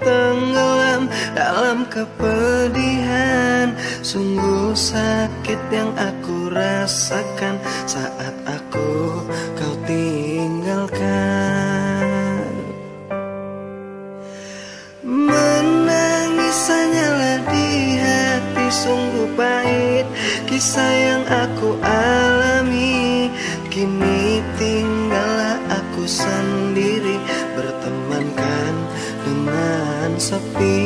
tenggelam dalam kepedihan. Sungguh sakit yang aku rasakan saat aku kau tinggalkan. Menangis hanyalah di hati sungguh pahit Kisah yang aku alami. Kini tinggallah aku sendiri sepi.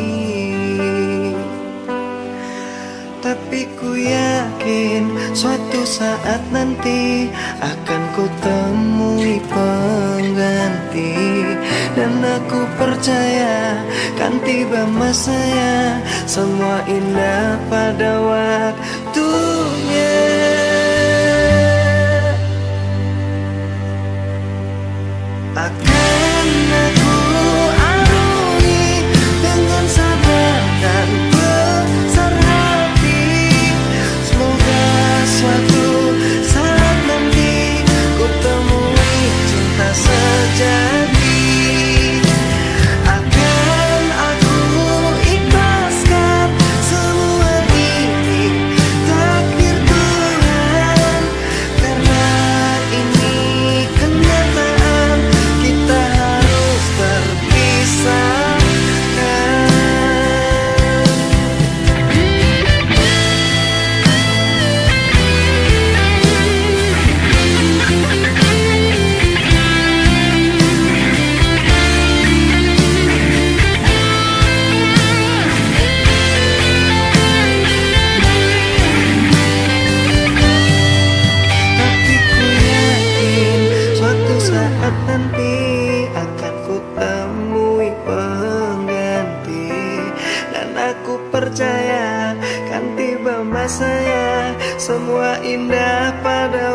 Tapi ku yakin suatu saat nanti Akan ku temui pengganti. Dan aku percaya kan tiba masanya Semua indah pada waktunya aku percaya kan tiba masanya semua indah pada